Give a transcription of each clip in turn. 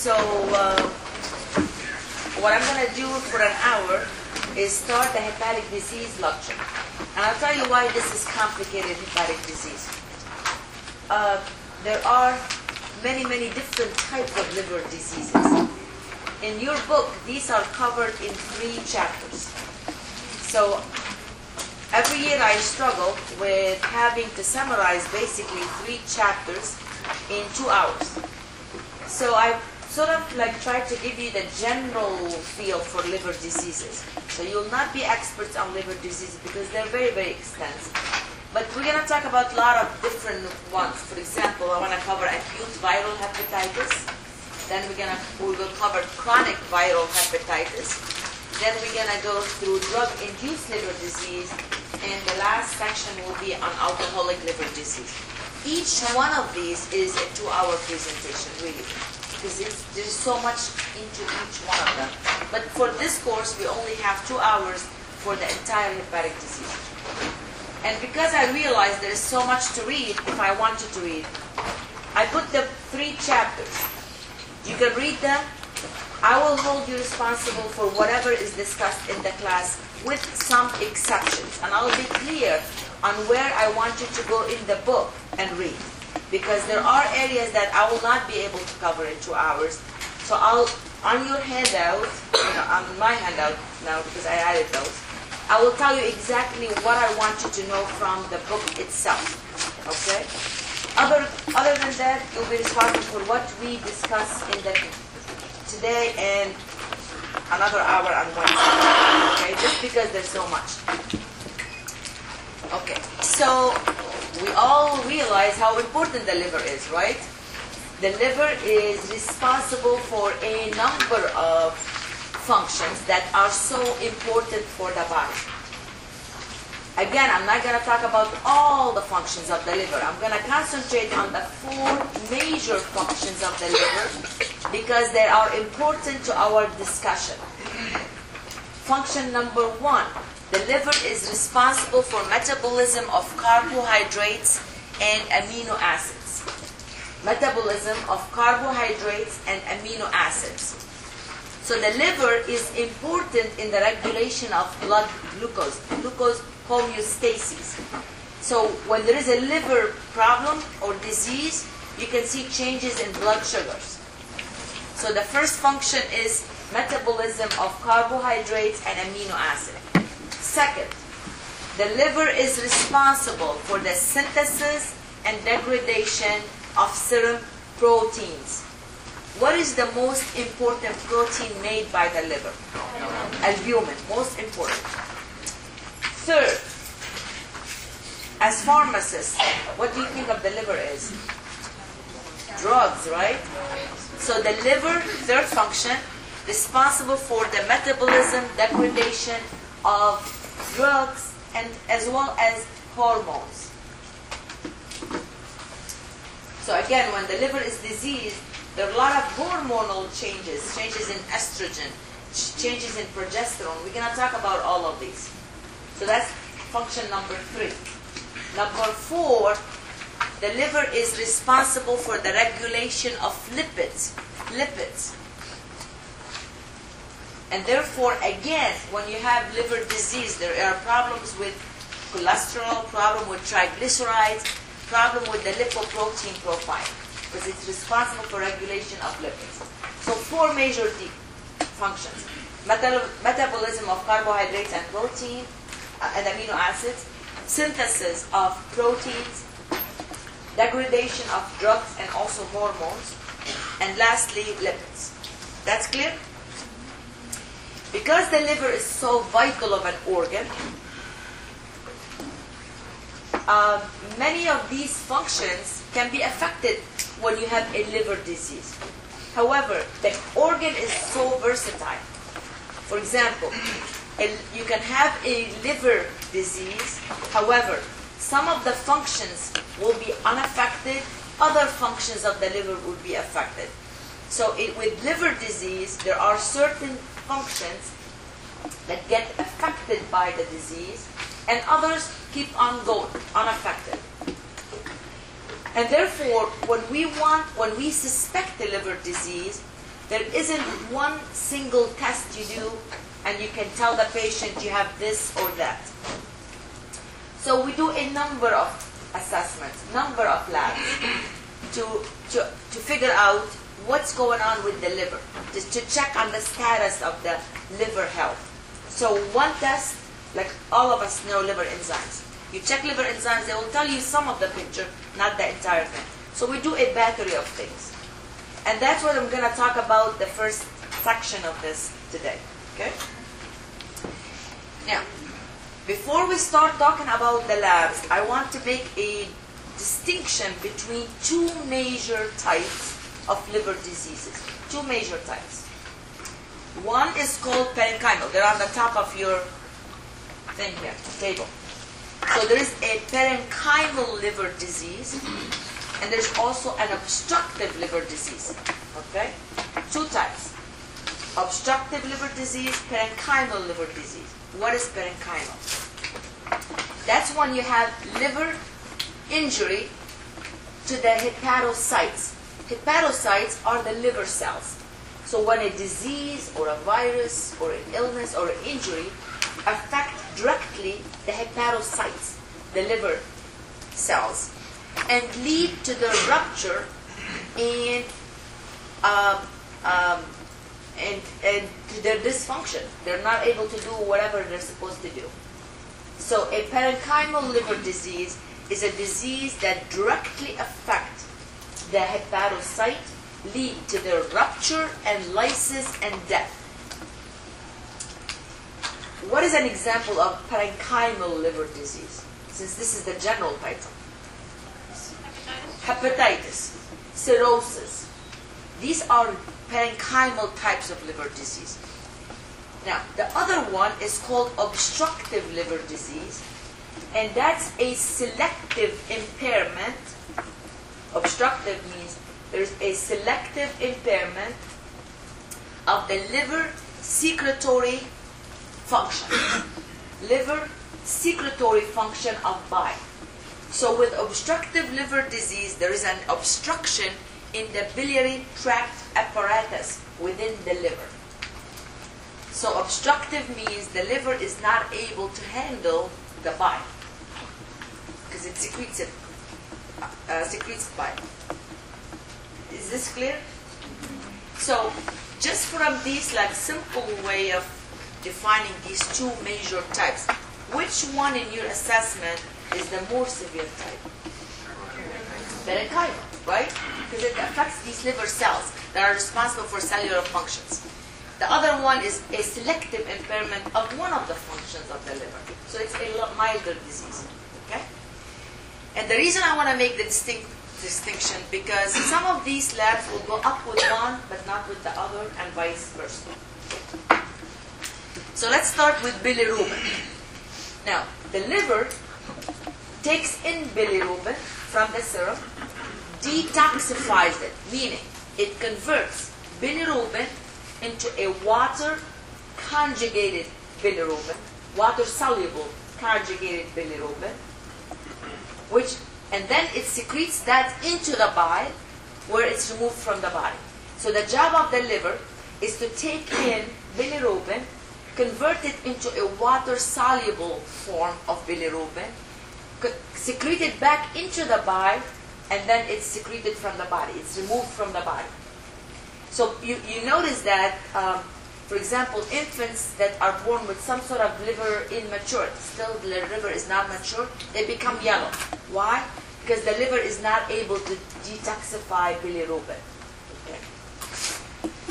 So, uh, what I'm going to do for an hour is start the hepatic disease lecture. And I'll tell you why this is complicated hepatic disease. Uh, there are many, many different types of liver diseases. In your book, these are covered in three chapters. So every year I struggle with having to summarize basically three chapters in two hours. So I sort of like try to give you the general feel for liver diseases. So you'll not be experts on liver diseases because they're very, very extensive. But we're going to talk about a lot of different ones. For example, I want to cover acute viral hepatitis. Then we're going to, we will cover chronic viral hepatitis. Then we're going to go through drug-induced liver disease. And the last section will be on alcoholic liver disease. Each one of these is a two-hour presentation, really because there's so much into each one of them. But for this course, we only have two hours for the entire hepatic disease. And because I realized there is so much to read, if I wanted to read, I put the three chapters. You can read them. I will hold you responsible for whatever is discussed in the class with some exceptions. And I'll be clear on where I want you to go in the book and read because there are areas that I will not be able to cover in two hours. So I'll, on your handout, you know, on my handout now because I added those, I will tell you exactly what I want you to know from the book itself. Okay? Other, other than that, you'll be responsible for what we discuss in the today and another hour on Wednesday. Okay? Just because there's so much. Okay. So we all realize how important the liver is, right? The liver is responsible for a number of functions that are so important for the body. Again, I'm not going to talk about all the functions of the liver. I'm going to concentrate on the four major functions of the liver because they are important to our discussion. Function number one, the liver is responsible for metabolism of carbohydrates and amino acids. Metabolism of carbohydrates and amino acids. So the liver is important in the regulation of blood glucose, glucose homeostasis. So when there is a liver problem or disease, you can see changes in blood sugars. So the first function is metabolism of carbohydrates and amino acids. Second, the liver is responsible for the synthesis and degradation of serum proteins. What is the most important protein made by the liver? Albumin, most important. Third, as pharmacists, what do you think of the liver is? Drugs, right? So the liver, third function, responsible for the metabolism, degradation of drugs and as well as hormones. So again, when the liver is diseased, there are a lot of hormonal changes, changes in estrogen, changes in progesterone. We're going to talk about all of these. So that's function number three. Number four, the liver is responsible for the regulation of lipids. Lipids. And therefore, again, when you have liver disease, there are problems with cholesterol, problem with triglycerides, problem with the lipoprotein profile, because it's responsible for regulation of lipids. So four major functions. metabolism of carbohydrates and protein uh, and amino acids, synthesis of proteins, degradation of drugs and also hormones, and lastly, lipids. That's clear? Because the liver is so vital of an organ, uh, many of these functions can be affected when you have a liver disease. However, the organ is so versatile. For example, you can have a liver disease, however, some of the functions will be unaffected, other functions of the liver will be affected. So it, with liver disease, there are certain functions that get affected by the disease, and others keep on going unaffected. And therefore, when we want, when we suspect a liver disease, There isn't one single test you do and you can tell the patient you have this or that. So we do a number of assessments, number of labs to, to, to figure out what's going on with the liver, just to check on the status of the liver health. So one test, like all of us know liver enzymes. You check liver enzymes, they will tell you some of the picture, not the entire thing. So we do a battery of things. And that's what I'm going to talk about the first section of this today. Okay? Now, before we start talking about the labs, I want to make a distinction between two major types of liver diseases. Two major types. One is called parenchymal. They're on the top of your thing here, table. So there is a parenchymal liver disease, and there's also an obstructive liver disease. Okay? Two types. Obstructive liver disease, parenchymal liver disease. What is parenchymal? That's when you have liver injury to the hepatocytes. Hepatocytes are the liver cells. So when a disease or a virus or an illness or an injury affect directly the hepatocytes, the liver cells, and lead to the rupture and um, um, and, and to their dysfunction. They're not able to do whatever they're supposed to do. So a parenchymal liver disease is a disease that directly affects the hepatocyte, lead to their rupture and lysis and death. What is an example of parenchymal liver disease? Since this is the general title. Hepatitis, cirrhosis. These are parenchymal types of liver disease. Now, the other one is called obstructive liver disease, and that's a selective impairment. Obstructive means there's a selective impairment of the liver secretory function. liver secretory function of bile. So with obstructive liver disease, there is an obstruction in the biliary tract apparatus within the liver. So obstructive means the liver is not able to handle the bile because it secretes it, uh, secretes bile. Is this clear? So just from this like simple way of defining these two major types, which one in your assessment is the more severe type? Parenchymal, right? Because it affects these liver cells that are responsible for cellular functions. The other one is a selective impairment of one of the functions of the liver. So it's a milder disease. And the reason I want to make the distinct distinction because some of these labs will go up with one but not with the other and vice versa. So let's start with bilirubin. Now, the liver takes in bilirubin from the serum, detoxifies it, meaning it converts bilirubin into a water conjugated bilirubin, water soluble conjugated bilirubin, which and then it secretes that into the bile where it's removed from the body. So the job of the liver is to take in bilirubin, convert it into a water soluble form of bilirubin, secrete it back into the bile, and then it's secreted from the body. It's removed from the body. So you, you notice that, um, for example, infants that are born with some sort of liver immature, still the liver is not mature, they become yellow. Why? Because the liver is not able to detoxify bilirubin. Okay.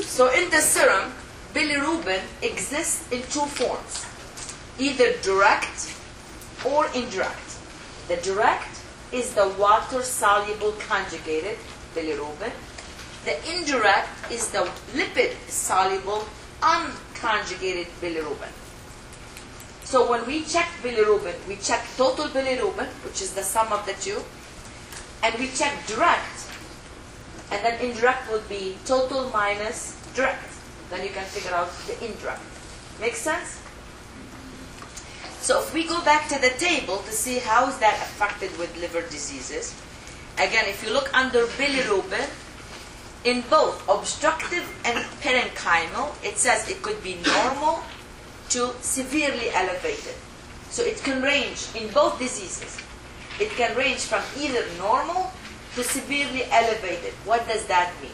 So in the serum, bilirubin exists in two forms, either direct or indirect. The direct is the water-soluble conjugated bilirubin, the indirect is the lipid-soluble unconjugated bilirubin. So when we check bilirubin, we check total bilirubin, which is the sum of the two, and we check direct, and then indirect would be total minus direct. Then you can figure out the indirect. Make sense? So if we go back to the table to see how is that affected with liver diseases, again, if you look under bilirubin, in both obstructive and parenchymal, it says it could be normal to severely elevated. So it can range in both diseases. It can range from either normal to severely elevated. What does that mean?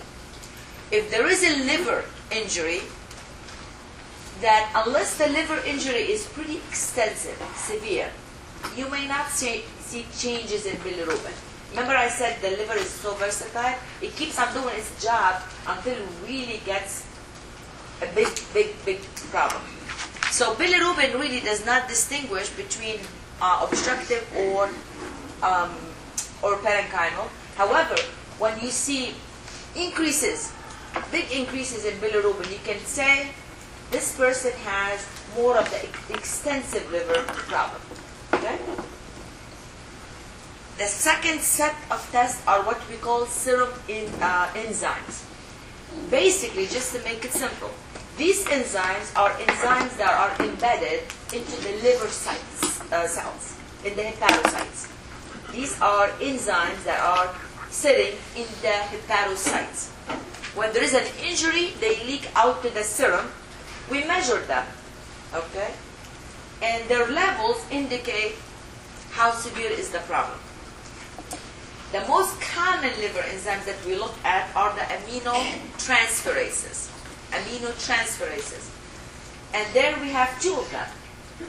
If there is a liver injury, that unless the liver injury is pretty extensive, severe, you may not see, see changes in bilirubin. Remember I said the liver is so versatile? It keeps on doing its job until it really gets a big, big, big problem. So bilirubin really does not distinguish between uh, obstructive or um, or parenchymal. However, when you see increases, big increases in bilirubin, you can say this person has more of the extensive liver problem. Okay? The second set of tests are what we call serum in, uh, enzymes. Basically, just to make it simple, these enzymes are enzymes that are embedded into the liver sites, uh, cells, in the hepatocytes. These are enzymes that are sitting in the hepatocytes. When there is an injury, they leak out to the serum. We measure them, okay? And their levels indicate how severe is the problem. The most common liver enzymes that we look at are the amino transferases. Amino transferases. And there we have two of them.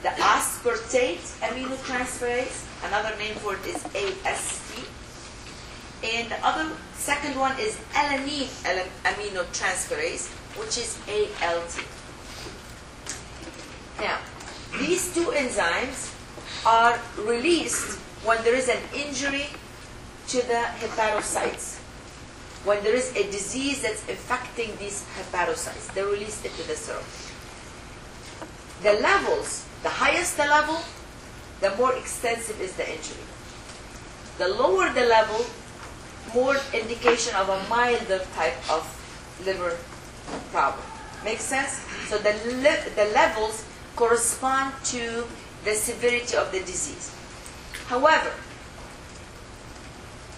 The aspartate aminotransferase, another name for it is AST. And the other second one is alanine aminotransferase, which is ALT. Now, these two enzymes are released when there is an injury to the hepatocytes. When there is a disease that's affecting these hepatocytes, they release it to the serum. The levels, the highest the level, the more extensive is the injury. The lower the level, more indication of a milder type of liver problem. Make sense? So the, the levels correspond to the severity of the disease. However,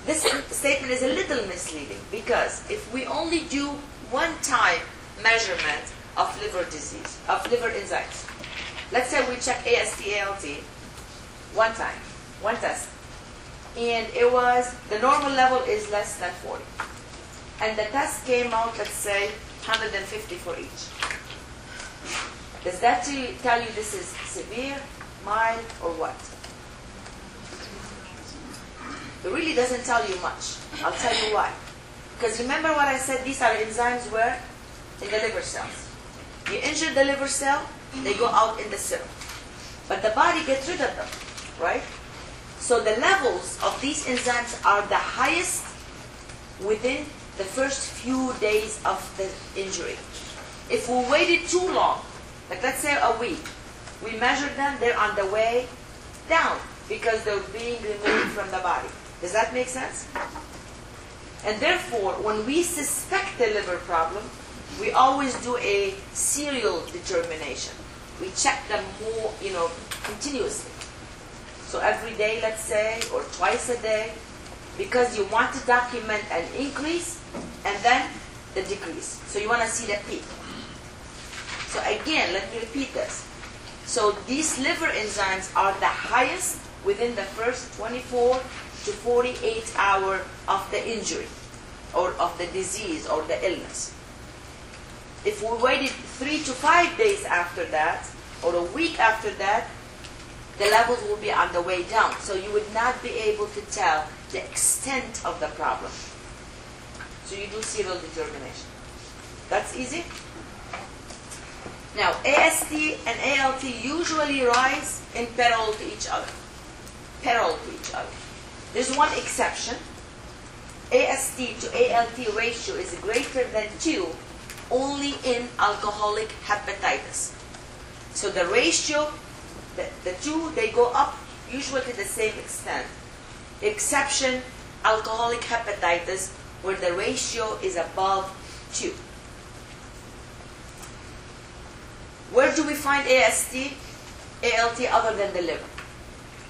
this statement is a little misleading because if we only do one time measurement of liver disease, of liver enzymes, let's say we check AST, ALT one time, one test, and it was, the normal level is less than 40. And the test came out, let's say, 150 for each. Does that tell you this is severe, mild, or what? It really doesn't tell you much. I'll tell you why. Because remember what I said, these are enzymes where? In the liver cells. You injure the liver cell, they go out in the serum. But the body gets rid of them, right? So the levels of these enzymes are the highest within the first few days of the injury. If we waited too long, like let's say a week, we measured them, they're on the way down because they're being removed from the body. Does that make sense? And therefore, when we suspect a liver problem, we always do a serial determination. We check them more, you know, continuously. So every day, let's say, or twice a day, because you want to document an increase and then the decrease. So you want to see the peak. So again, let me repeat this. So these liver enzymes are the highest within the first 24 to 48 hour of the injury or of the disease or the illness. If we waited three to five days after that or a week after that, the levels will be on the way down. So you would not be able to tell the extent of the problem. So you do serial determination. That's easy? Now, AST and ALT usually rise in parallel to each other. Parallel to each other. There's one exception. AST to ALT ratio is greater than 2 only in alcoholic hepatitis. So the ratio, the, the two, they go up usually to the same extent. Exception, alcoholic hepatitis, where the ratio is above 2. Where do we find AST, ALT other than the liver?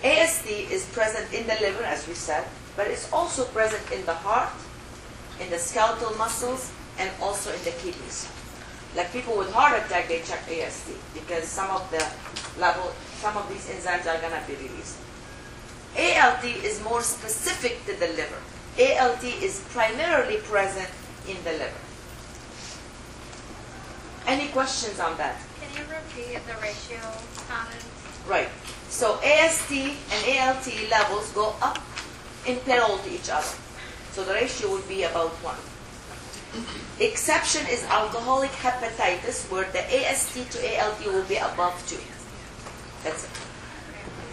AST is present in the liver, as we said, but it's also present in the heart, in the skeletal muscles, and also in the kidneys. Like people with heart attack, they check AST because some of the level, some of these enzymes are gonna be released. ALT is more specific to the liver. ALT is primarily present in the liver. Any questions on that? Can you repeat the ratio comments? Right. So AST and ALT levels go up in parallel to each other. So the ratio would be about 1. Exception is alcoholic hepatitis where the AST to ALT will be above 2. That's it.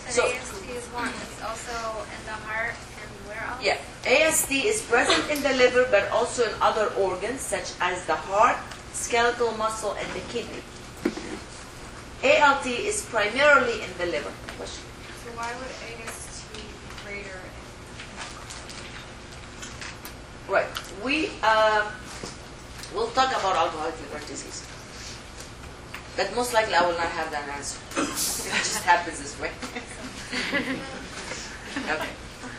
So So- AST is one, it's also in the heart and where else? Yeah. AST is present in the liver but also in other organs such as the heart, skeletal muscle, and the kidney. ALT is primarily in the liver. Question? So why would AST be greater Right. We uh, will talk about alcoholic liver disease. But most likely I will not have that answer. it just happens this way. okay.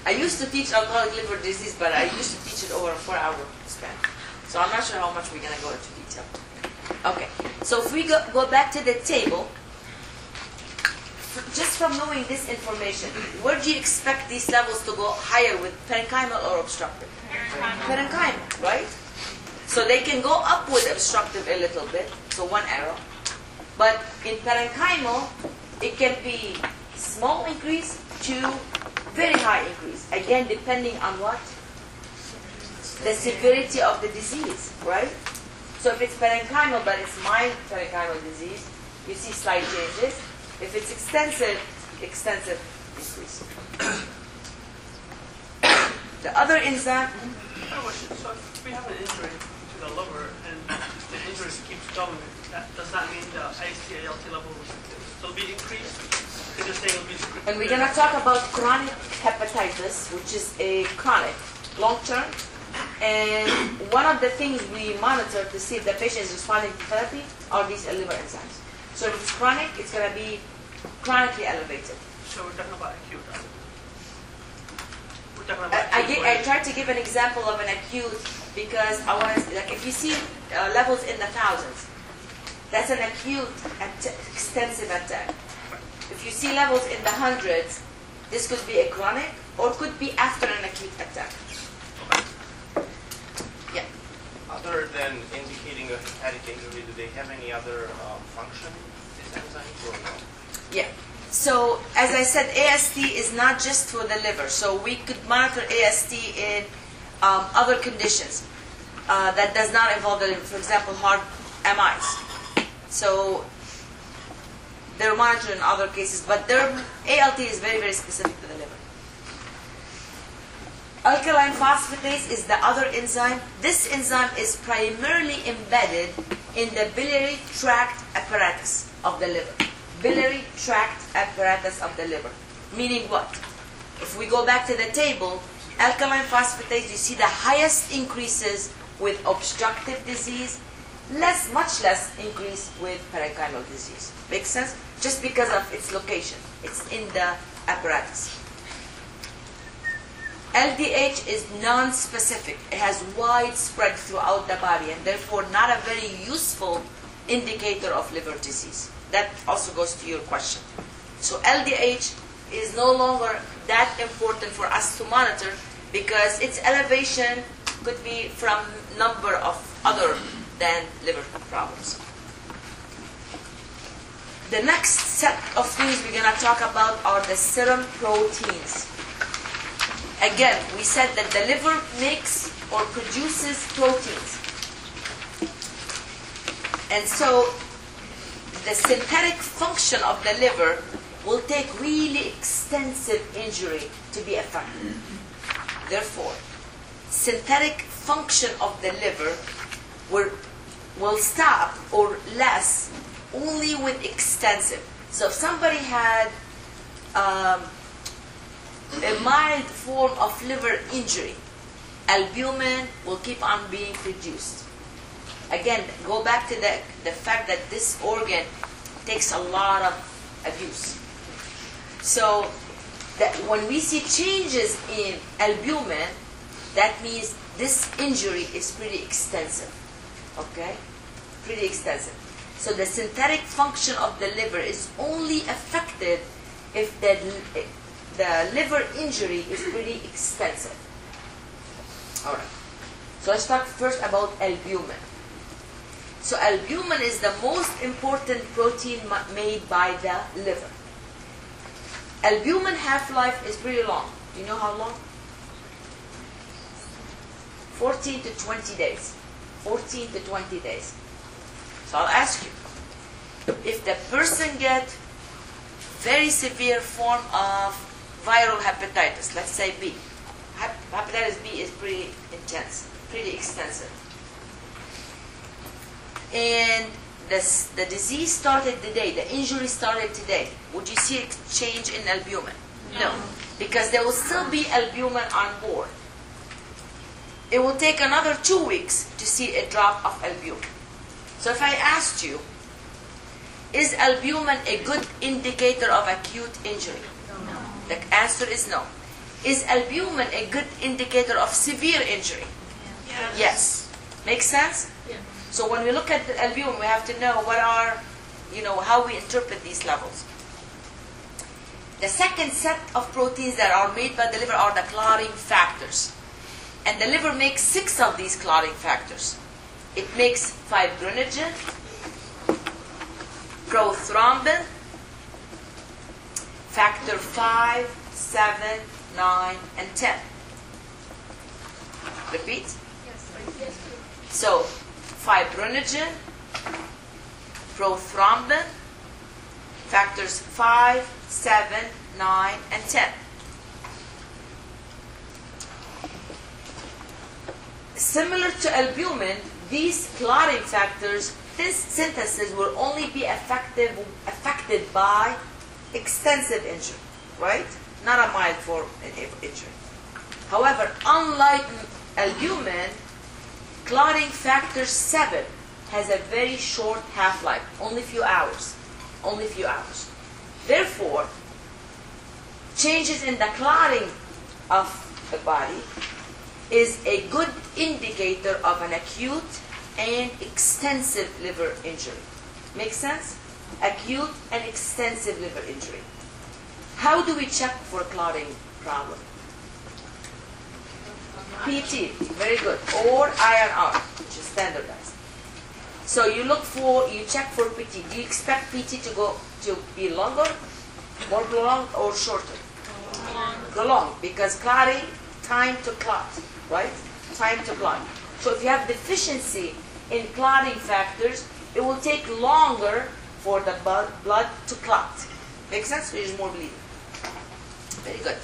I used to teach alcoholic liver disease, but I used to teach it over a four-hour span. So I'm not sure how much we're going to go into detail. Okay. So if we go, go back to the table, just from knowing this information, where do you expect these levels to go higher with parenchymal or obstructive? parenchymal, right? So they can go up with obstructive a little bit, so one arrow. But in parenchymal, it can be small increase to very high increase. Again, depending on what? The severity of the disease, right? So if it's parenchymal, but it's mild parenchymal disease, you see slight changes. If it's extensive, extensive increase. the other enzyme, oh, I have a question. So if we have an injury to the liver and the injury keeps going, that, does that mean the AST-ALT level will be increased? You're just saying it'll be? And we're going to talk about chronic hepatitis, which is a chronic, long term. And one of the things we monitor to see if the patient is responding to therapy are these liver enzymes. So if it's chronic, it's going to be chronically elevated. So we're talking about acute. We're talking about I, I, acute gi- I tried to give an example of an acute because I want to, like, if you see uh, levels in the thousands, that's an acute, at- extensive attack. If you see levels in the hundreds, this could be a chronic or could be after an acute attack. Yeah. Other than indicating a hepatic injury, do they have any other um, function, these enzymes, or no? Yeah. So as I said, AST is not just for the liver. So we could monitor AST in um, other conditions uh, that does not involve the liver. For example, heart MIs. So they're monitored in other cases, but their ALT is very, very specific to the liver. Alkaline phosphatase is the other enzyme. This enzyme is primarily embedded in the biliary tract apparatus of the liver. Biliary tract apparatus of the liver. Meaning what? If we go back to the table, alkaline phosphatase, you see the highest increases with obstructive disease, less, much less increase with parenchymal disease. Makes sense? Just because of its location. It's in the apparatus. LDH is non-specific. It has widespread throughout the body and therefore not a very useful indicator of liver disease. That also goes to your question. So LDH is no longer that important for us to monitor because its elevation could be from number of other than liver problems. The next set of things we're going to talk about are the serum proteins. Again, we said that the liver makes or produces proteins. And so the synthetic function of the liver will take really extensive injury to be affected. Therefore, synthetic function of the liver will, will stop or less only with extensive. So if somebody had um, a mild form of liver injury, albumin will keep on being produced. Again, go back to the, the fact that this organ takes a lot of abuse. So that when we see changes in albumin, that means this injury is pretty extensive. Okay? Pretty extensive. So the synthetic function of the liver is only affected if the, the liver injury is pretty extensive. All right. So let's talk first about albumin. So albumin is the most important protein made by the liver. Albumin half-life is pretty long. Do you know how long? 14 to 20 days. 14 to 20 days. So I'll ask you, if the person get very severe form of viral hepatitis, let's say B. Hepatitis B is pretty intense, pretty extensive. And this, the disease started today, the injury started today. Would you see a change in albumin? No. Because there will still be albumin on board. It will take another two weeks to see a drop of albumin. So if I asked you, is albumin a good indicator of acute injury? No. The answer is no. Is albumin a good indicator of severe injury? Yes. Makes sense? So when we look at the albumin, we have to know what are, you know, how we interpret these levels. The second set of proteins that are made by the liver are the clotting factors. And the liver makes six of these clotting factors. It makes fibrinogen, prothrombin, factor 5, 7, 9, and 10. Repeat. Yes. So, fibrinogen, prothrombin, factors 5, 7, 9, and 10. Similar to albumin, these clotting factors, this synthesis will only be effective, affected by extensive injury, right? Not a mild form of injury. However, unlike albumin, clotting factor 7 has a very short half-life, only few hours, only few hours. Therefore, changes in the clotting of the body is a good indicator of an acute and extensive liver injury. Make sense? Acute and extensive liver injury. How do we check for clotting problem? PT, very good, or INR, which is standardized. So you look for, you check for PT. Do you expect PT to go to be longer, more prolonged, or shorter? Prolonged, because clotting, time to clot, right? Time to clot. So if you have deficiency in clotting factors, it will take longer for the blood to clot. Make sense? There's more bleeding. Very good.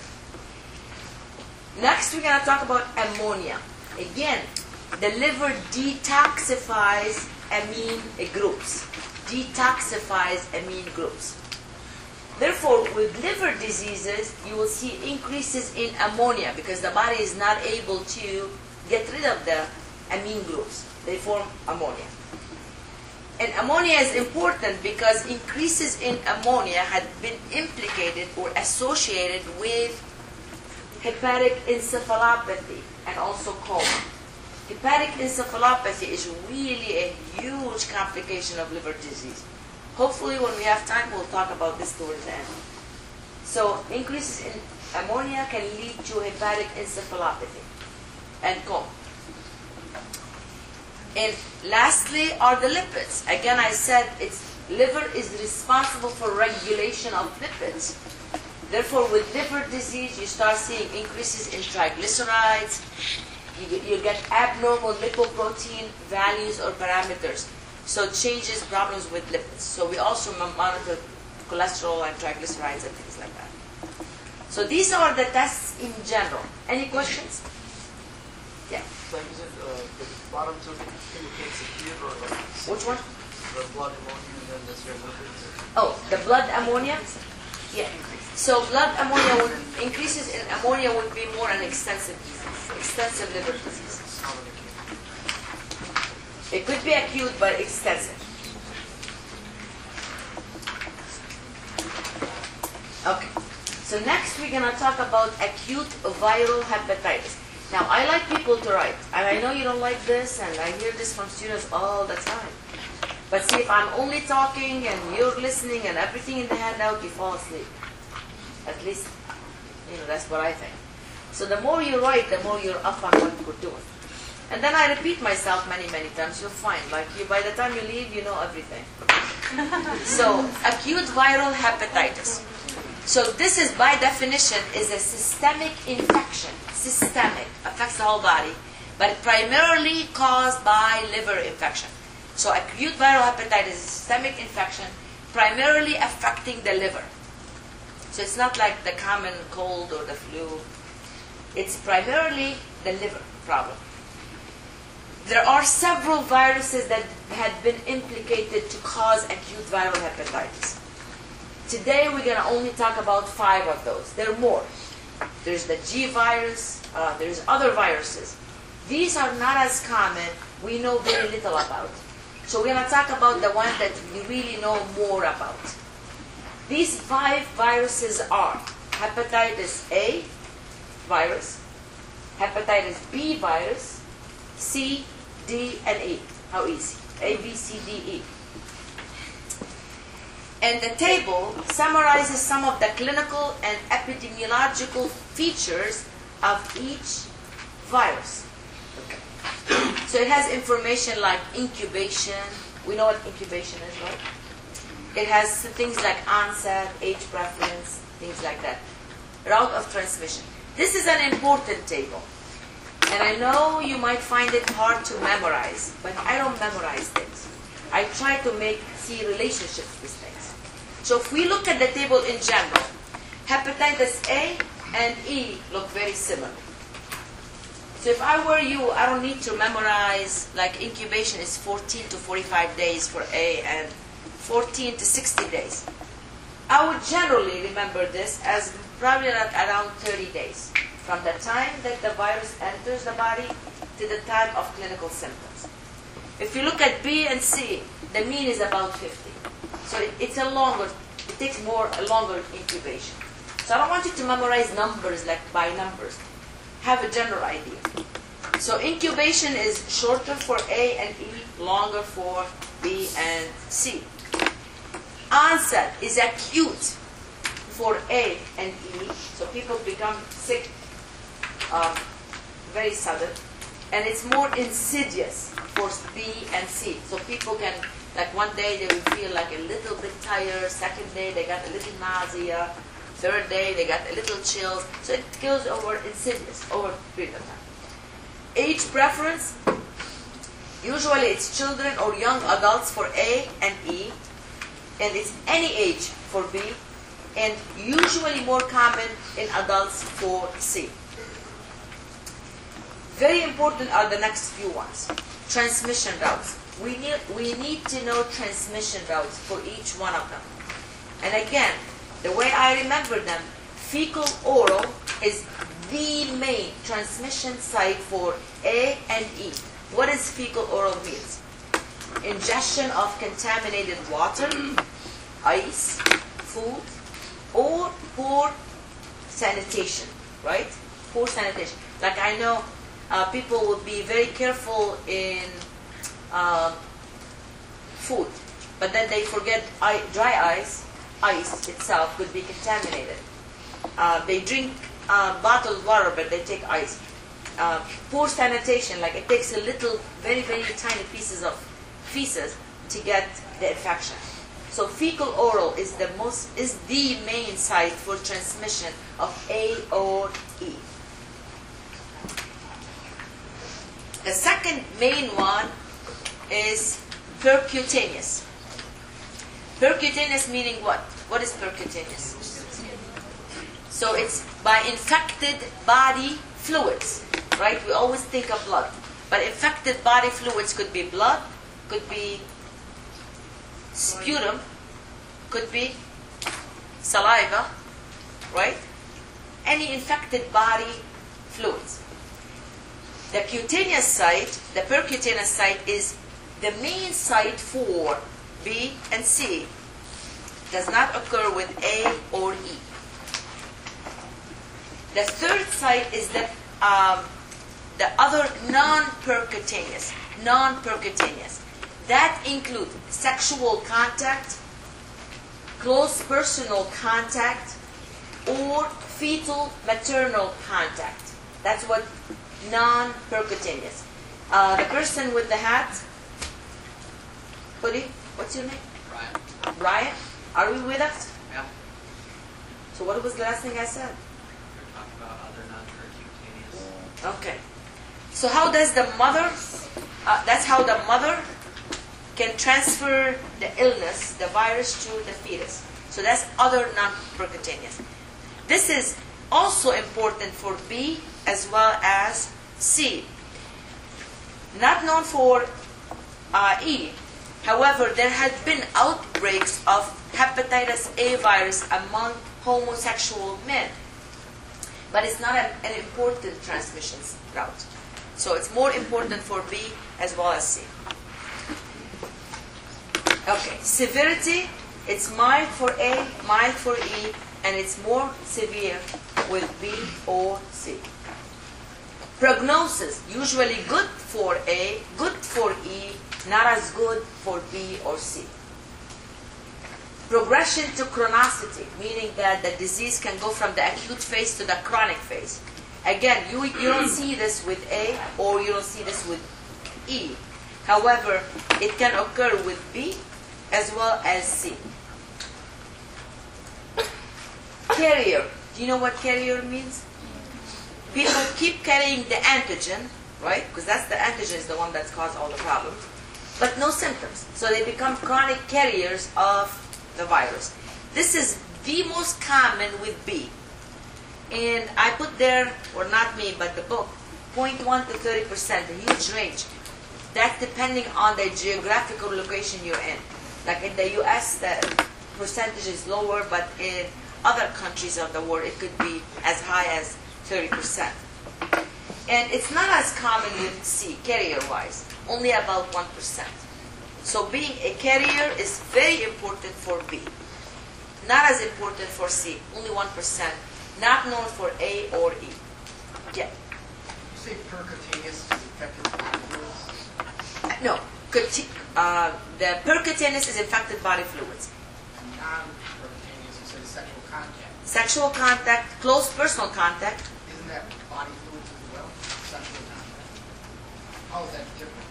Next, we're going to talk about ammonia. Again, the liver detoxifies amine groups. Detoxifies amine groups. Therefore, with liver diseases, you will see increases in ammonia because the body is not able to get rid of the amine groups. They form ammonia. And ammonia is important because increases in ammonia had been implicated or associated with hepatic encephalopathy and also coma. Hepatic encephalopathy is really a huge complication of liver disease. Hopefully, when we have time, we'll talk about this towards the end. So, increases in ammonia can lead to hepatic encephalopathy and coma. And lastly are the lipids. Again, I said it's liver is responsible for regulation of lipids. Therefore, with liver disease, you start seeing increases in triglycerides. You get, you get abnormal lipoprotein values or parameters. So changes problems with lipids. So we also monitor cholesterol and triglycerides and things like that. So these are the tests in general. Any questions? Yeah. Like, is it, uh, the bottom two indicates acute or like Which one? the blood ammonia and then the serum lipids? Oh, the blood ammonia? Yeah. So blood ammonia would, increases in ammonia would be more an extensive disease, extensive liver disease. It could be acute, but extensive. Okay. So next we're gonna talk about acute viral hepatitis. Now, I like people to write, and I know you don't like this, and I hear this from students all the time. But see, if I'm only talking and you're listening and everything in the handout, you fall asleep. At least, you know, that's what I think. So the more you write, the more you're up on what you're doing. And then I repeat myself many, many times. You'll find, like you, by the time you leave, you know everything. so acute viral hepatitis. So this is, by definition, is a systemic infection. Systemic affects the whole body, but primarily caused by liver infection. So acute viral hepatitis is a systemic infection, primarily affecting the liver. So it's not like the common cold or the flu. It's primarily the liver problem. There are several viruses that had been implicated to cause acute viral hepatitis. Today we're going to only talk about five of those. There are more. There's the G virus, uh, there's other viruses. These are not as common, we know very little about. So we're going to talk about the ones that we really know more about. These five viruses are hepatitis A virus, hepatitis B virus, C, D, and E. How easy? A, B, C, D, E. And the table summarizes some of the clinical and epidemiological features of each virus. So it has information like incubation. We know what incubation is, right? It has things like onset, age preference, things like that. Route of transmission. This is an important table. And I know you might find it hard to memorize, but I don't memorize things. I try to make see relationships with things. So if we look at the table in general, hepatitis A and E look very similar. So if I were you, I don't need to memorize, like incubation is 14 to 45 days for A and 14 to 60 days. I would generally remember this as probably like around 30 days from the time that the virus enters the body to the time of clinical symptoms. If you look at B and C, the mean is about 50. So it, it's a longer, it takes more, a longer incubation. So I don't want you to memorize numbers like by numbers. Have a general idea. So incubation is shorter for A and E, longer for B and C. Onset is acute for A and E, so people become sick um, very sudden, and it's more insidious for B and C. So people can, like one day they will feel like a little bit tired, second day they got a little nausea, third day they got a little chills. So it goes over insidious over a period of time. Age preference, usually it's children or young adults for A and E, and it's any age for B, and usually more common in adults for C. Very important are the next few ones. Transmission routes. We need, we need to know transmission routes for each one of them. And again, the way I remember them, fecal oral is the main transmission site for A and E. What does fecal oral means? Ingestion of contaminated water, ice, food, or poor sanitation, right? Poor sanitation. Like I know uh, people would be very careful in uh, food, but then they forget dry ice, ice itself could be contaminated. Uh, they drink uh, bottled water, but they take ice. Uh, poor sanitation, like it takes a little, very, very tiny pieces of feces to get the infection. So fecal oral is the most is the main site for transmission of A or E. The second main one is percutaneous. Percutaneous meaning what? What is percutaneous? So it's by infected body fluids, right? We always think of blood. But infected body fluids could be blood, could be sputum, could be saliva, right? Any infected body fluids. The cutaneous site, the percutaneous site is the main site for B and C. Does not occur with A or E. The third site is the um, the other non-percutaneous, non-percutaneous. That include sexual contact, close personal contact, or fetal maternal contact. That's what non-percutaneous. Uh, the person with the hat, hoodie, what's your name? Brian? Brian, are we with us? Yeah. So what was the last thing I said? We're talking about other non-percutaneous. Okay. So how does the mother, uh, that's how the mother can transfer the illness, the virus to the fetus. So that's other non-percutaneous. This is also important for B as well as C. Not known for uh, E. However, there had been outbreaks of hepatitis A virus among homosexual men. But it's not an, an important transmission route. So it's more important for B as well as C. Okay, severity, it's mild for A, mild for E, and it's more severe with B or C. Prognosis, usually good for A, good for E, not as good for B or C. Progression to chronicity, meaning that the disease can go from the acute phase to the chronic phase. Again, you, you don't see this with A or you don't see this with E. However, it can occur with B as well as C. Carrier. Do you know what carrier means? People keep carrying the antigen, right? Because that's the antigen is the one that's caused all the problems, but no symptoms. So they become chronic carriers of the virus. This is the most common with B. And I put there, or not me, but the book, 0.1 to 30 percent, a huge range. That's depending on the geographical location you're in. Like in the U.S., the percentage is lower, but in other countries of the world, it could be as high as 30 percent. And it's not as common with C, carrier-wise, only about 1 percent. So being a carrier is very important for B. Not as important for C, only 1 percent. Not known for A or E. Yeah. You say percutaneous is infected by fluids, No, uh, the percutaneous is infected body fluids. non-percutaneous, you say sexual contact. Sexual contact, close personal contact. Isn't that body fluids as well, sexual contact? How is that different?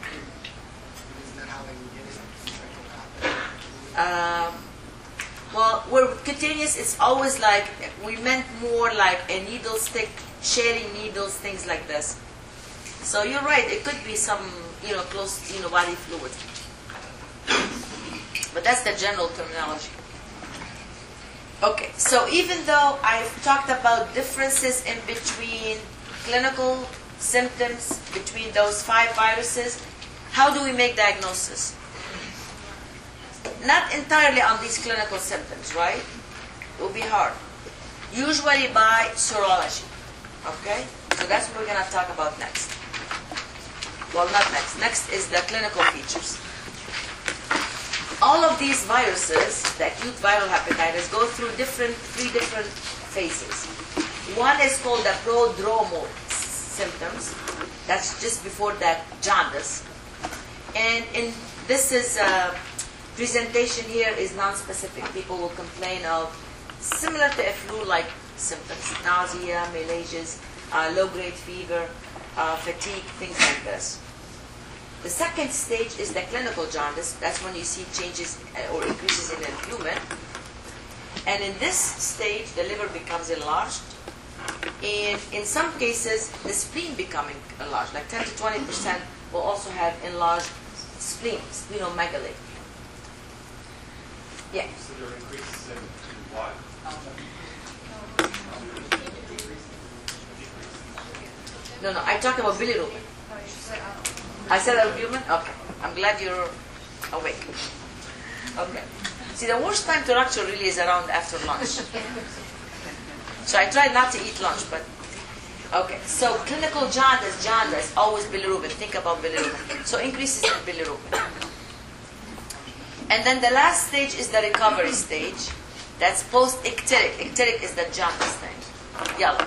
Isn't that how they would get it, sexual Um, well, where cutaneous, it's always like we meant more like a needle stick, sharing needles, things like this. So you're right. It could be some, you know, close, you know, body fluid. But that's the general terminology. Okay, so even though I've talked about differences in between clinical symptoms between those five viruses, how do we make diagnosis? Not entirely on these clinical symptoms, right? It will be hard. Usually by serology. Okay? So that's what we're going to talk about next. Well, not next. Next is the clinical features. All of these viruses, the acute viral hepatitis, go through different, three different phases. One is called the prodromal symptoms. That's just before that jaundice. And in this is uh, presentation here is non-specific. People will complain of similar to a flu-like symptoms: nausea, malaise, uh, low-grade fever, uh, fatigue, things like this. The second stage is the clinical jaundice. That's when you see changes uh, or increases in improvement. And in this stage, the liver becomes enlarged. And in some cases, the spleen becoming enlarged, like 10 to 20 percent will also have enlarged spleen, splenomegaly. Yeah. So there are increases in what? No, no, I talk about bilirubin. I said albumin? Okay. I'm glad you're awake. Okay. See, the worst time to lecture really is around after lunch. So I try not to eat lunch, but okay. So clinical jaundice, jaundice, always bilirubin. Think about bilirubin. So increases in bilirubin. And then the last stage is the recovery stage. That's post-icteric. Icteric is the jaundice thing, yellow.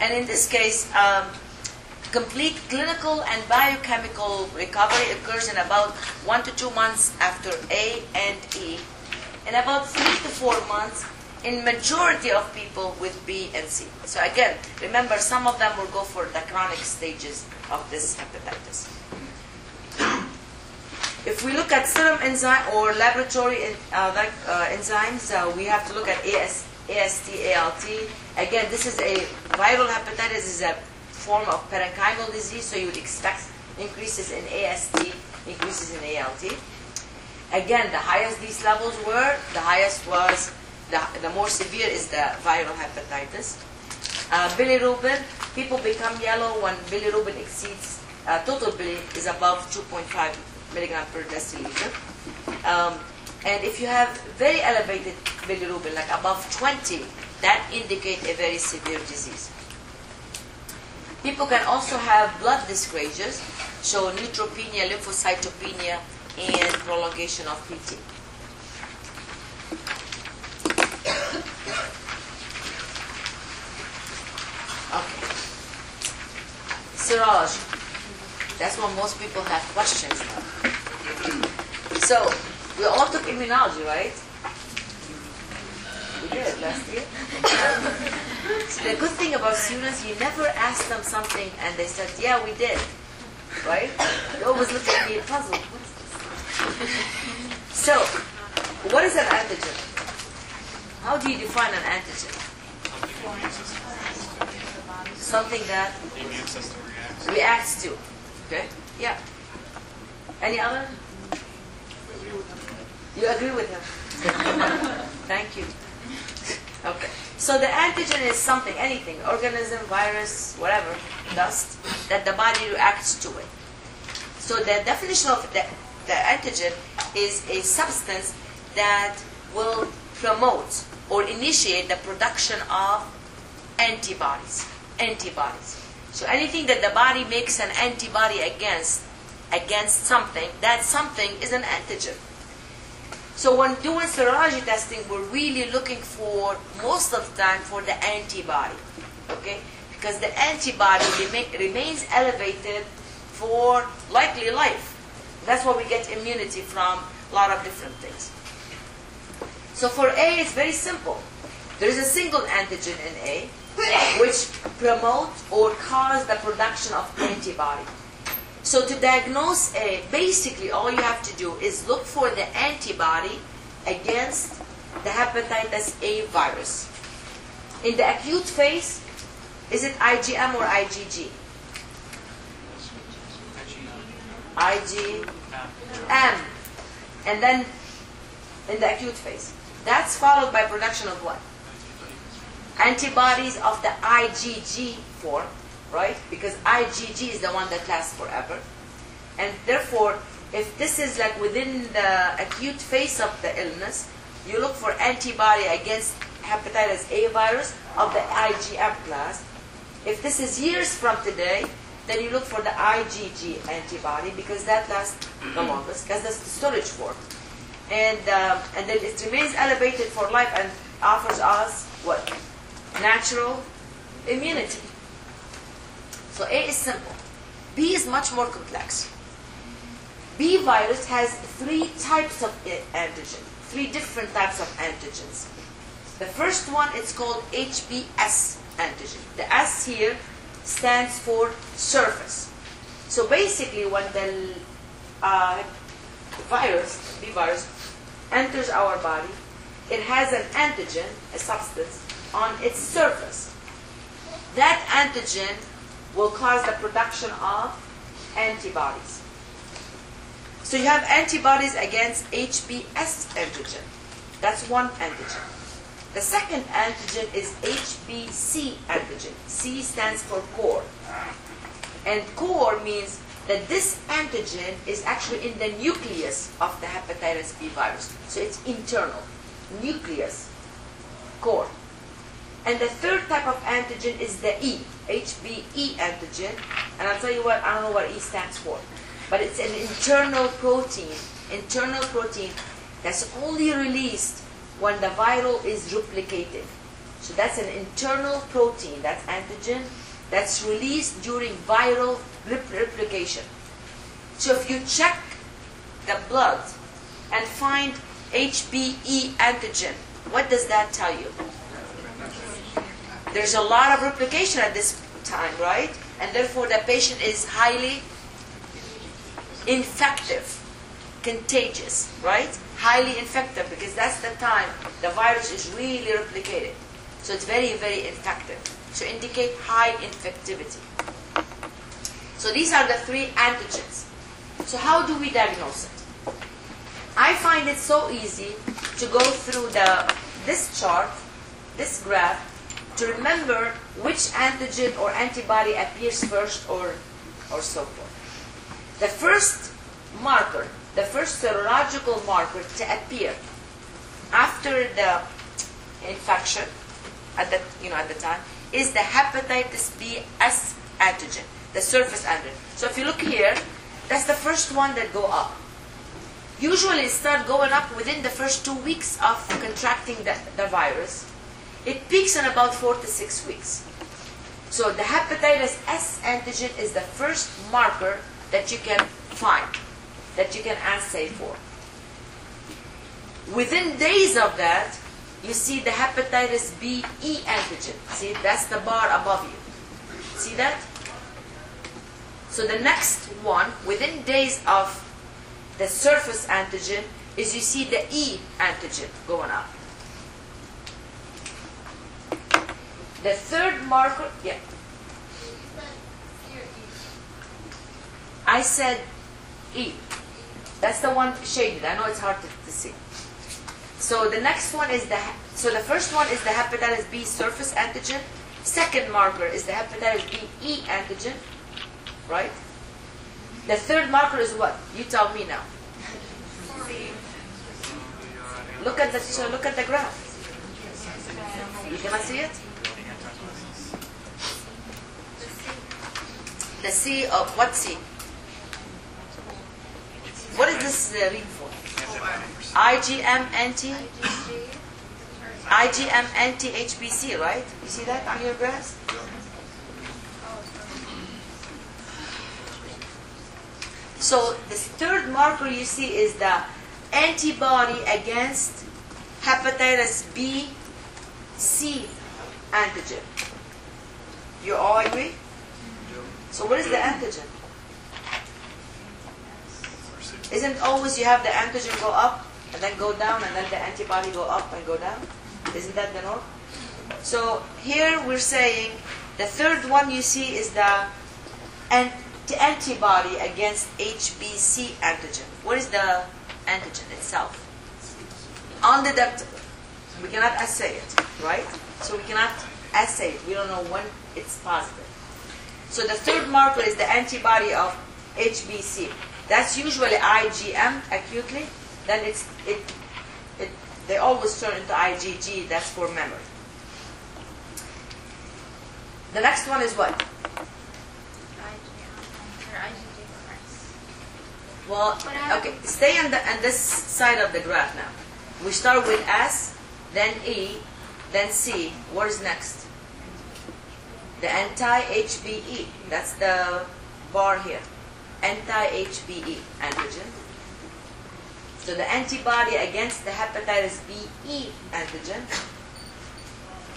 And in this case, um, Complete clinical and biochemical recovery occurs in about one to two months after A and E, and about three to four months in majority of people with B and C. So again, remember some of them will go for the chronic stages of this hepatitis. If we look at serum enzyme or laboratory uh, uh, enzymes, uh, we have to look at AS, AST, ALT. Again, this is a viral hepatitis is a form of parenchymal disease, so you would expect increases in AST, increases in ALT. Again, the highest these levels were, the highest was, the, the more severe is the viral hepatitis. Uh, bilirubin, people become yellow when bilirubin exceeds, uh, total bilirubin is above 2.5 milligram per deciliter. Um, and if you have very elevated bilirubin, like above 20, that indicate a very severe disease. People can also have blood dyscrasias, so neutropenia, lymphocytopenia, and prolongation of PT. Okay. Serology. That's what most people have questions now. So, we all took immunology, right? We did last year. so the good thing about students, you never ask them something and they said, yeah, we did. Right? They always look at me puzzled. What's this? So, what is an antigen? How do you define an antigen? Something that the immune system reacts to. Okay? Yeah. Any other? You agree with him? Thank you. Okay. So the antigen is something, anything, organism, virus, whatever, dust, that the body reacts to it. So the definition of the, the antigen is a substance that will promote or initiate the production of antibodies. Antibodies. So anything that the body makes an antibody against, against something, that something is an antigen. So when doing serology testing, we're really looking for, most of the time, for the antibody, okay? Because the antibody remains elevated for likely life. That's why we get immunity from a lot of different things. So for A, it's very simple. There is a single antigen in A, which promote or cause the production of antibody. So to diagnose A, basically all you have to do is look for the antibody against the hepatitis A virus. In the acute phase, is it IgM or IgG? IgM. And then in the acute phase. That's followed by production of what? Antibodies of the IgG form, right? Because IgG is the one that lasts forever. And therefore, if this is like within the acute phase of the illness, you look for antibody against hepatitis A virus of the IgM class. If this is years from today, then you look for the IgG antibody because that lasts the longest, because that's the storage form. And, um, and then it remains elevated for life and offers us what? Natural immunity. So A is simple. B is much more complex. B virus has three types of antigen, three different types of antigens. The first one is called HBS antigen. The S here stands for surface. So basically, when the uh, virus, B virus, enters our body, it has an antigen, a substance, on its surface. That antigen will cause the production of antibodies. So you have antibodies against HBS antigen. That's one antigen. The second antigen is HBC antigen. C stands for core. And core means that this antigen is actually in the nucleus of the hepatitis B virus. So it's internal, nucleus, core. And the third type of antigen is the E, HBE antigen. And I'll tell you what, I don't know what E stands for. But it's an internal protein, internal protein that's only released when the viral is replicated. So that's an internal protein, that's antigen that's released during viral replication. So if you check the blood and find HBe antigen, what does that tell you? There's a lot of replication at this time, right? And therefore the patient is highly infective, contagious, right? Highly infective because that's the time the virus is really replicated. So it's very, very infective. So indicate high infectivity. So these are the three antigens. So how do we diagnose it? I find it so easy to go through the this chart, this graph, to remember which antigen or antibody appears first or or so forth. The first marker, the first serological marker to appear after the infection at the you know at the time is the hepatitis B S antigen, the surface antigen. So if you look here, that's the first one that go up. Usually start going up within the first two weeks of contracting the, the virus. It peaks in about four to six weeks. So the hepatitis S antigen is the first marker that you can find, that you can assay for. Within days of that, you see the hepatitis B E antigen. See, that's the bar above you. See that? So the next one, within days of the surface antigen, is you see the E antigen going up. The third marker, yeah. I said E. That's the one shaded. I know it's hard to, to see. So the next one is the so the first one is the hepatitis B surface antigen. Second marker is the hepatitis B E antigen, right? The third marker is what? You tell me now. Look at the look at the graph. You cannot see it. The C of what C? What is this uh, read for? IgM anti HBC, right? You see that on your graphs? So the third marker you see is the antibody against hepatitis B, C antigen. You all agree? So what is the antigen? Isn't always you have the antigen go up and then go down and then the antibody go up and go down? Isn't that the norm? So here we're saying the third one you see is the an- antibody against HBC antigen. What is the antigen itself? Undetectable. We cannot assay it, right? So we cannot assay it. We don't know when it's positive. So the third marker is the antibody of HBC. That's usually IgM acutely. Then it's it, it they always turn into IgG. That's for memory. The next one is what? Well, okay. Stay on the on this side of the graph now. We start with S, then E, then C. What is next? The anti-HBE. That's the bar here. Anti-HBE antigen. So the antibody against the hepatitis B-E antigen.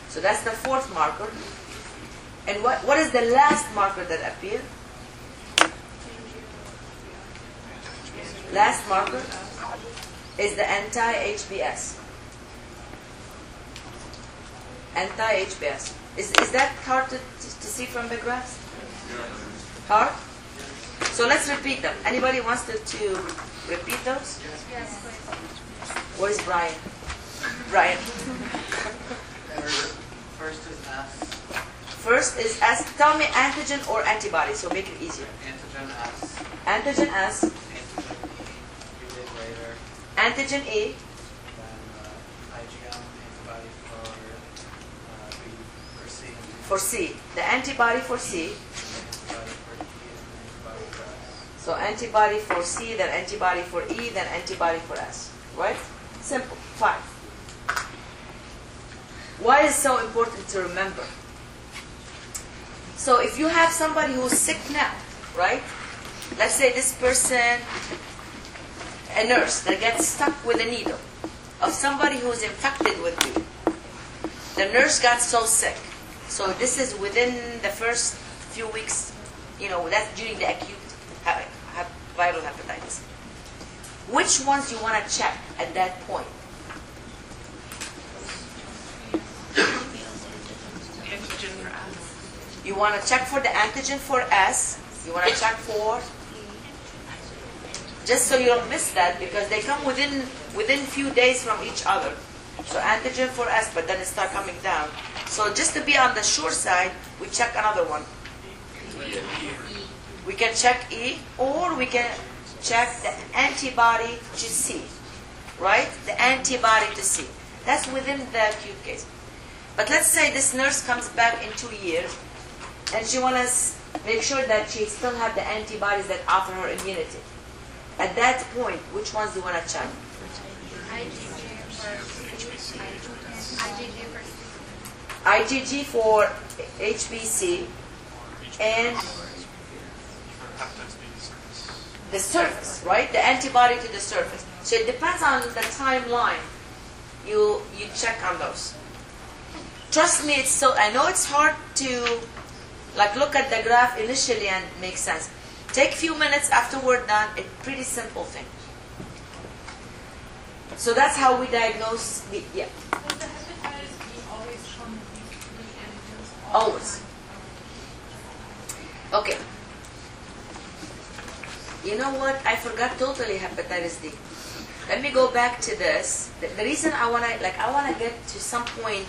So that's the fourth marker. And what, what is the last marker that appeared? Last marker is the anti-HBS. Anti-HBS. Is, is that hard to, to, to see from the graphs? Hard? So let's repeat them. Anybody wants to, to repeat those? Yes, please. Where's Brian? Brian. First is S, First is S. Tell me antigen or antibody, so make it easier. antigen S, Antigen S, antigen E, few days later, antigen E, then uh, IgM antibody for uh, B, for C, and for C. The antibody for C. So antibody for C, then antibody for E, then antibody for S. Right? Simple. Five. Why is so important to remember? So if you have somebody who's sick now, right? Let's say this person, a nurse that gets stuck with a needle of somebody who's infected with you. The nurse got so sick. So this is within the first few weeks, you know, that's during the acute viral hepatitis. Which ones you want to check at that point? Antigen for us. You want to check for the antigen for S. You want to check for just so you don't miss that because they come within within few days from each other. So antigen for S, but then it start coming down. So just to be on the sure side, we check another one. We can check E, or we can check the antibody to C, right? The antibody to C. That's within the acute case. But let's say this nurse comes back in two years, and she wants to make sure that she still have the antibodies that offer her immunity. At that point, which ones do you want to check? IgG for HBC and the surface, right? The antibody to the surface. So it depends on the timeline. You you check on those. Trust me, it's so. I know it's hard to like look at the graph initially and make sense. Take a few minutes after we're done. It's pretty simple thing. So that's how we diagnose the yeah. Does the hepatitis B always come with these three antigens? Always. Okay. You know what? I forgot totally hepatitis D. Let me go back to this. The, the reason I wanna like I wanna get to some point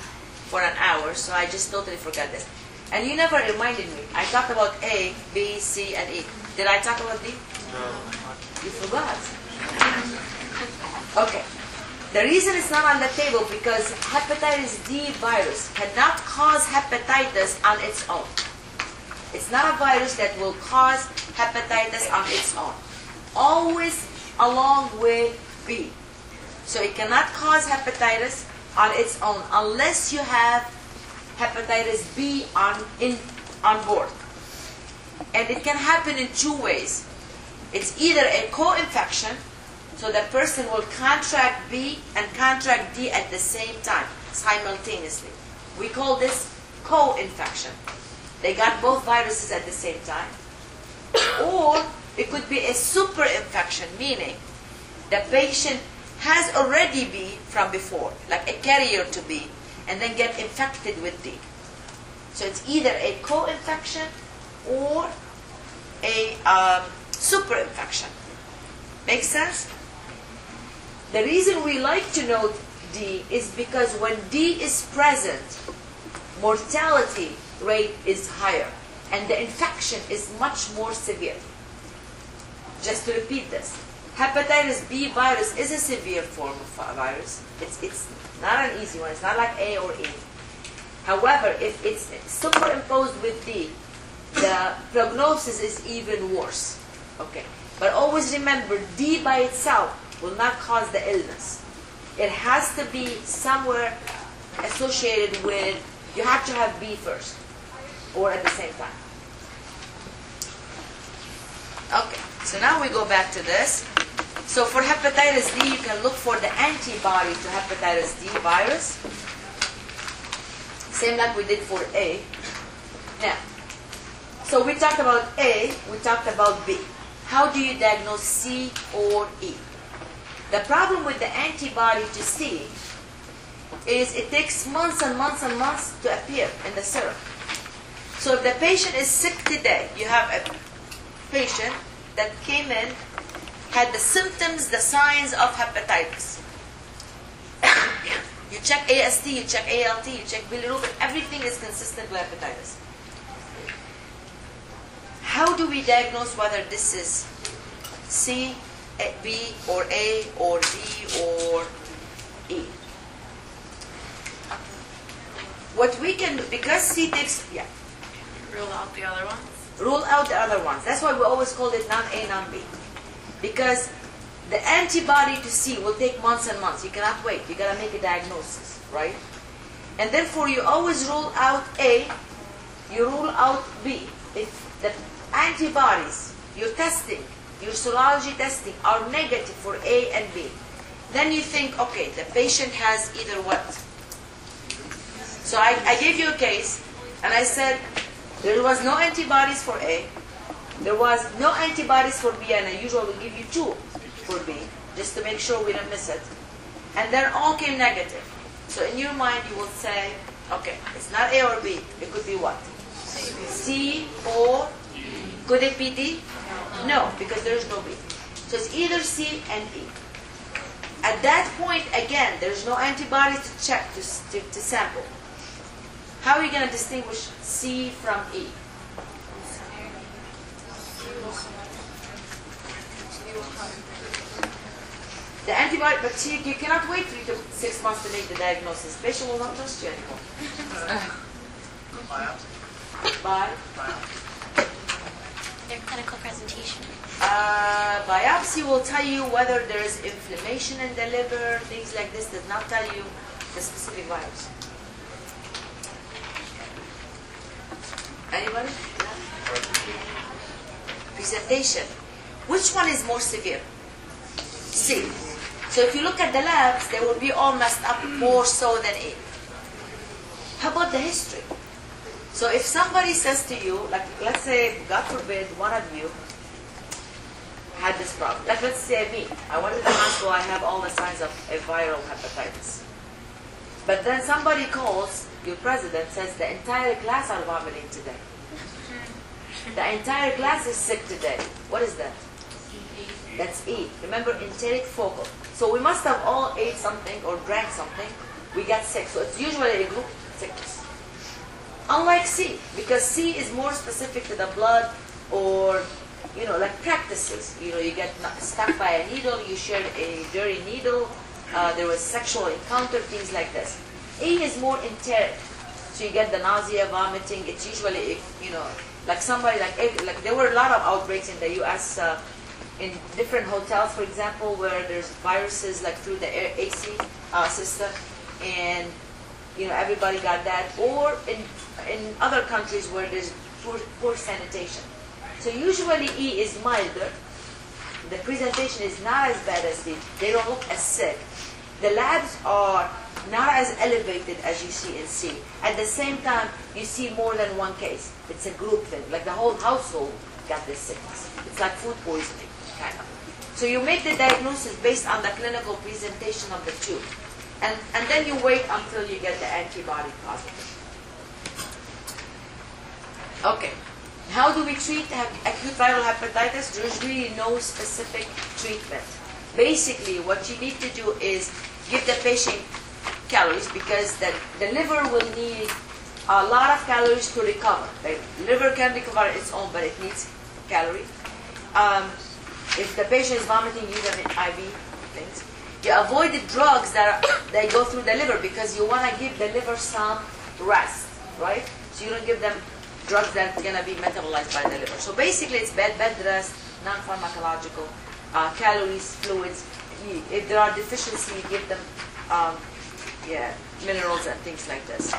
for an hour, so I just totally forgot this. And you never reminded me. I talked about A, B, C, and E. Did I talk about D? No. You forgot. Okay. The reason it's not on the table because hepatitis D virus cannot cause hepatitis on its own. It's not a virus that will cause hepatitis on its own. Always along with B. So it cannot cause hepatitis on its own unless you have hepatitis B on in on board. And it can happen in two ways. It's either a co-infection, so the person will contract B and contract D at the same time, simultaneously. We call this co-infection. They got both viruses at the same time. Or it could be a super infection, meaning the patient has already B from before, like a carrier to B, and then get infected with D. So it's either a co-infection or a um, super infection. Make sense? The reason we like to know D is because when D is present, mortality rate is higher and the infection is much more severe. Just to repeat this, hepatitis B virus is a severe form of vi- virus. It's, it's not an easy one. It's not like A or E. However, if it's superimposed with D, the prognosis is even worse. Okay. But always remember, D by itself will not cause the illness. It has to be somewhere associated with, you have to have B first, or at the same time. Okay, so now we go back to this. So for hepatitis D, you can look for the antibody to hepatitis D virus. Same like we did for A. Now, so we talked about A, we talked about B. How do you diagnose C or E? The problem with the antibody to C is it takes months and months and months to appear in the serum. So if the patient is sick today, you have a patient that came in, had the symptoms, the signs of hepatitis. you check AST, you check ALT, you check bilirubin, everything is consistent with hepatitis. How do we diagnose whether this is C, B, or A, or D, or E? What we can do, because C takes, yeah, Rule out the other ones. rule out the other ones. That's why we always call it non-A, non-B. Because the antibody to C will take months and months. You cannot wait. You gotta make a diagnosis, right? And therefore, you always rule out A you rule out B. If the antibodies you're testing, your serology testing are negative for A and B, then you think, okay, the patient has either what? So I, I gave you a case, and I said there was no antibodies for A, there was no antibodies for B, and I usually give you two for B, just to make sure we don't miss it. And then all came negative. So in your mind, you will say, okay, it's not A or B. It could be what? C or could it be D? No, because there is no B. So it's either C and E. At that point, again, there's no antibodies to check, to, to, to sample. How are you going to distinguish C from E? The antibody, but you cannot wait three to six months to make the diagnosis. Patient will not trust you anymore. Bye. Their clinical presentation. Uh, biopsy will tell you whether there is inflammation in the liver, things like this does not tell you the specific virus. Anybody? Presentation. Which one is more severe? C. So if you look at the labs, they will be all messed up more so than A. How about the history? So if somebody says to you, like let's say, God forbid, one of you had this problem. Like let's say me. I went to the hospital, I have all the signs of a viral hepatitis. But then somebody calls, your president says the entire class are vomiting today. The entire class is sick today. What is that? That's E. Remember, enteric fecal. So we must have all ate something or drank something. We got sick. So it's usually a group sickness. Unlike C, because C is more specific to the blood or, you know, like practices. You know, you get stuck by a needle, you share a dirty needle, uh, there was sexual encounter, things like this. E is more enteric. So you get the nausea, vomiting. It's usually, you know, like somebody like like there were a lot of outbreaks in the U.S. Uh, in different hotels, for example, where there's viruses like through the air, AC uh, system, and you know everybody got that, or in in other countries where there's poor, poor sanitation. So usually E is milder. The presentation is not as bad as D. They don't look as sick. The labs are not as elevated as you see in C. At the same time, you see more than one case. It's a group thing. Like the whole household got this sickness. It's like food poisoning, kind of. So you make the diagnosis based on the clinical presentation of the two. And, and then you wait until you get the antibody positive. Okay. How do we treat acute viral hepatitis? There's really no specific treatment. Basically, what you need to do is give the patient calories because the, the liver will need a lot of calories to recover. The liver can recover its own, but it needs calories. Um, if the patient is vomiting, use an IV things. You avoid the drugs that are, that go through the liver because you want to give the liver some rest, right? So you don't give them drugs that are going to be metabolized by the liver. So basically, it's bed, bed rest, non-pharmacological, uh, calories, fluids. If there are deficiencies, give them, um, yeah, minerals and things like this.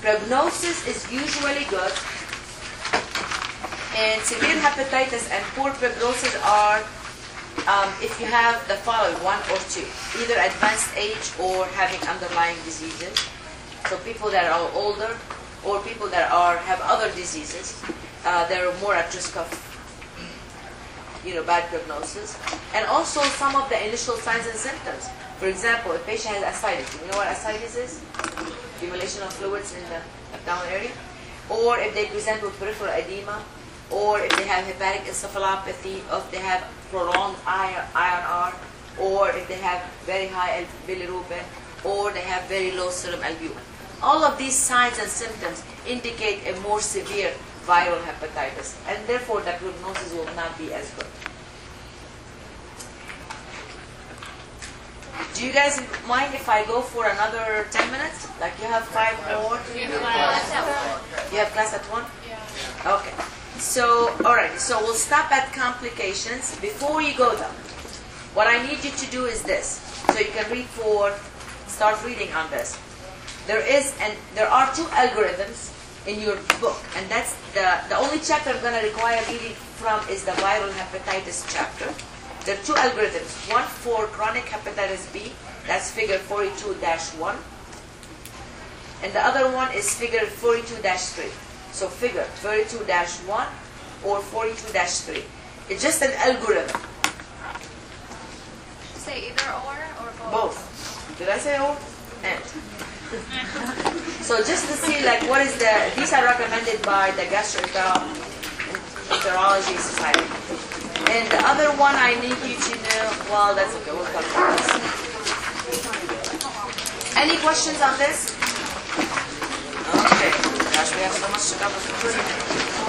Prognosis is usually good. And severe hepatitis and poor prognosis are um, if you have the following, one or two, either advanced age or having underlying diseases. So people that are older or people that are have other diseases, uh, they're more at risk of you know, bad prognosis. And also some of the initial signs and symptoms. For example, a patient has ascites. You know what ascites is? Accumulation of fluids in the abdominal area. Or if they present with peripheral edema, or if they have hepatic encephalopathy, or if they have prolonged INR, or if they have very high bilirubin, or they have very low serum albumin. All of these signs and symptoms indicate a more severe viral hepatitis, and therefore the prognosis will not be as good. Do you guys mind if I go for another 10 minutes? Like you have five more? You have class at 1? Yeah. Okay. So, all right. So we'll stop at complications. Before you go though, what I need you to do is this. So you can read for, start reading on this. There is and there are two algorithms in your book, and that's the, the only chapter I'm gonna require reading from is the viral hepatitis chapter. There are two algorithms, one for chronic hepatitis B, that's figure 42-1, and the other one is figure 42-3. So figure 42-1 or 42-3. It's just an algorithm, Say either or or both? both. Did I say or? And. So just to see like what is the, these are recommended by the Gastroenterology Society. And the other one I need you to know, well, that's okay, we'll talk about this. Any questions on this? Okay, gosh, we have so much to cover.